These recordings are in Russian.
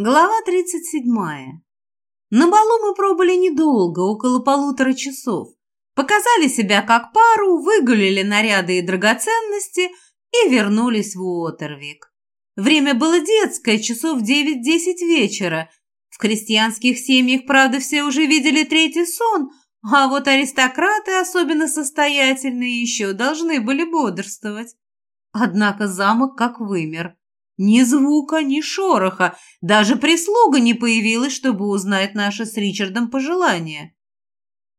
Глава 37. На балу мы пробыли недолго, около полутора часов. Показали себя как пару, выгулили наряды и драгоценности и вернулись в Уотервик. Время было детское, часов 9-10 вечера. В крестьянских семьях, правда, все уже видели третий сон, а вот аристократы, особенно состоятельные, еще должны были бодрствовать. Однако замок как вымер. Ни звука, ни шороха, даже прислуга не появилась, чтобы узнать наши с Ричардом пожелания.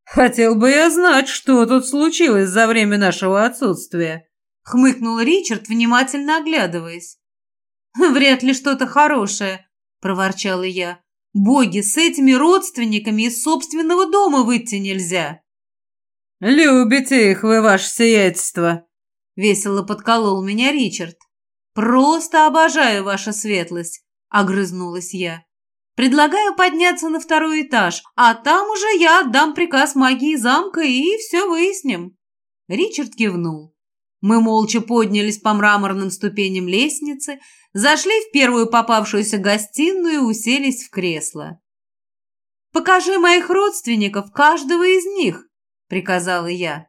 «Хотел бы я знать, что тут случилось за время нашего отсутствия», — хмыкнул Ричард, внимательно оглядываясь. «Вряд ли что-то хорошее», — проворчала я. «Боги, с этими родственниками из собственного дома выйти нельзя». «Любите их вы, ваше сиятельство», — весело подколол меня Ричард. «Просто обожаю ваша светлость», — огрызнулась я. «Предлагаю подняться на второй этаж, а там уже я отдам приказ магии замка и все выясним». Ричард кивнул. Мы молча поднялись по мраморным ступеням лестницы, зашли в первую попавшуюся гостиную и уселись в кресло. «Покажи моих родственников, каждого из них», — приказала я.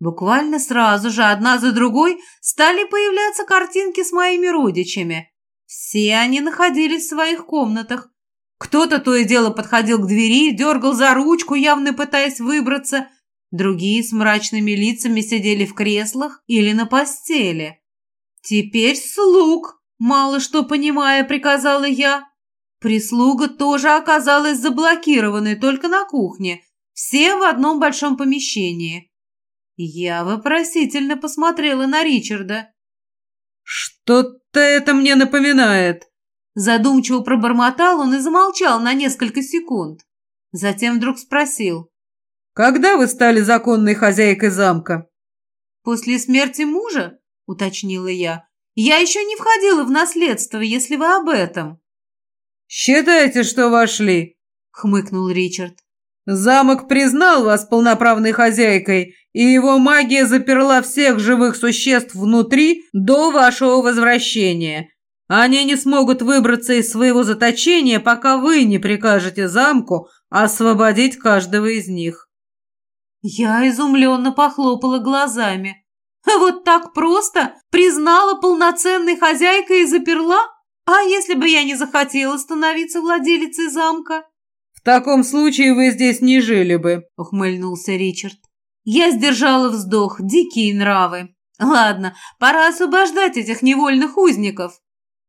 Буквально сразу же, одна за другой, стали появляться картинки с моими родичами. Все они находились в своих комнатах. Кто-то то и дело подходил к двери, дергал за ручку, явно пытаясь выбраться. Другие с мрачными лицами сидели в креслах или на постели. «Теперь слуг!» – мало что понимая, приказала я. Прислуга тоже оказалась заблокированной только на кухне. Все в одном большом помещении. Я вопросительно посмотрела на Ричарда. «Что-то это мне напоминает!» Задумчиво пробормотал он и замолчал на несколько секунд. Затем вдруг спросил. «Когда вы стали законной хозяйкой замка?» «После смерти мужа?» — уточнила я. «Я еще не входила в наследство, если вы об этом». «Считайте, что вошли», — хмыкнул Ричард. «Замок признал вас полноправной хозяйкой и его магия заперла всех живых существ внутри до вашего возвращения. Они не смогут выбраться из своего заточения, пока вы не прикажете замку освободить каждого из них». Я изумленно похлопала глазами. «Вот так просто? Признала полноценной хозяйкой и заперла? А если бы я не захотела становиться владелицей замка?» «В таком случае вы здесь не жили бы», — ухмыльнулся Ричард. Я сдержала вздох, дикие нравы. Ладно, пора освобождать этих невольных узников.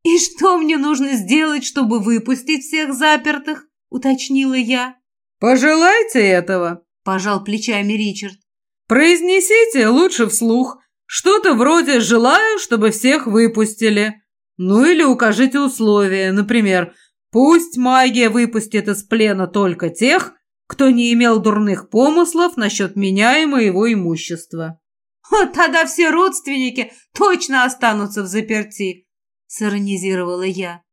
И что мне нужно сделать, чтобы выпустить всех запертых? Уточнила я. Пожелайте этого, пожал плечами Ричард. Произнесите лучше вслух. Что-то вроде «желаю, чтобы всех выпустили». Ну или укажите условия, например, «Пусть магия выпустит из плена только тех, кто не имел дурных помыслов насчет меня и моего имущества. «Тогда все родственники точно останутся в заперти», — сиронизировала я.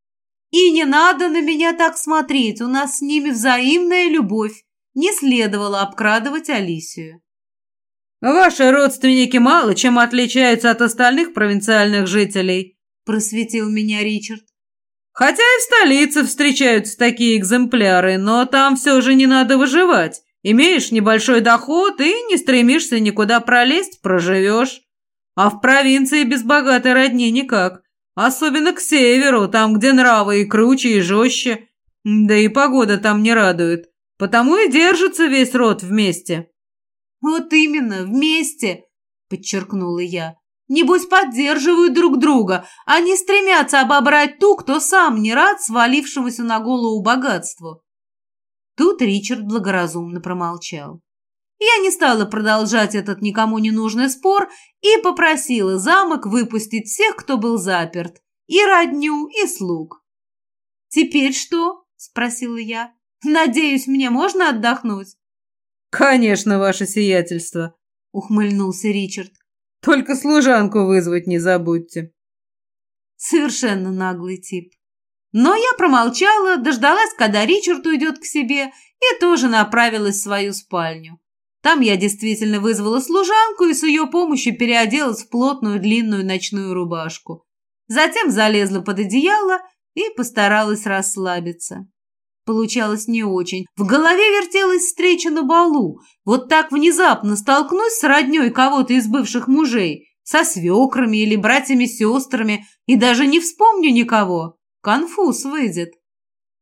«И не надо на меня так смотреть, у нас с ними взаимная любовь. Не следовало обкрадывать Алисию». «Ваши родственники мало чем отличаются от остальных провинциальных жителей», — просветил меня Ричард. Хотя и в столице встречаются такие экземпляры, но там все же не надо выживать. Имеешь небольшой доход и не стремишься никуда пролезть, проживешь. А в провинции без богатой родни никак. Особенно к северу, там, где нравы и круче, и жестче. Да и погода там не радует. Потому и держится весь род вместе. «Вот именно, вместе», — подчеркнула я. Небось, поддерживают друг друга, а не стремятся обобрать ту, кто сам не рад свалившемуся на голову богатству. Тут Ричард благоразумно промолчал. Я не стала продолжать этот никому не нужный спор и попросила замок выпустить всех, кто был заперт, и родню, и слуг. «Теперь что?» – спросила я. «Надеюсь, мне можно отдохнуть?» «Конечно, ваше сиятельство», – ухмыльнулся Ричард. Только служанку вызвать не забудьте. Совершенно наглый тип. Но я промолчала, дождалась, когда Ричард уйдет к себе, и тоже направилась в свою спальню. Там я действительно вызвала служанку и с ее помощью переоделась в плотную длинную ночную рубашку. Затем залезла под одеяло и постаралась расслабиться. Получалось не очень. В голове вертелась встреча на балу. Вот так внезапно столкнусь с родней кого-то из бывших мужей, со свекрами или братьями-сестрами, и даже не вспомню никого. Конфуз выйдет.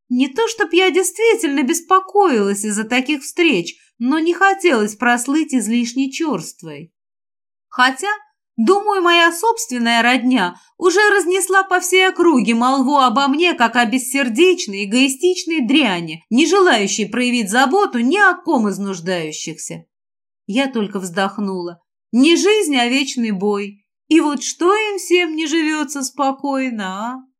Не то, чтоб я действительно беспокоилась из-за таких встреч, но не хотелось прослыть излишне черствой. Хотя Думаю, моя собственная родня уже разнесла по всей округе молву обо мне, как о бессердечной, эгоистичной дряни, не желающей проявить заботу ни о ком из нуждающихся. Я только вздохнула. Не жизнь, а вечный бой. И вот что им всем не живется спокойно, а?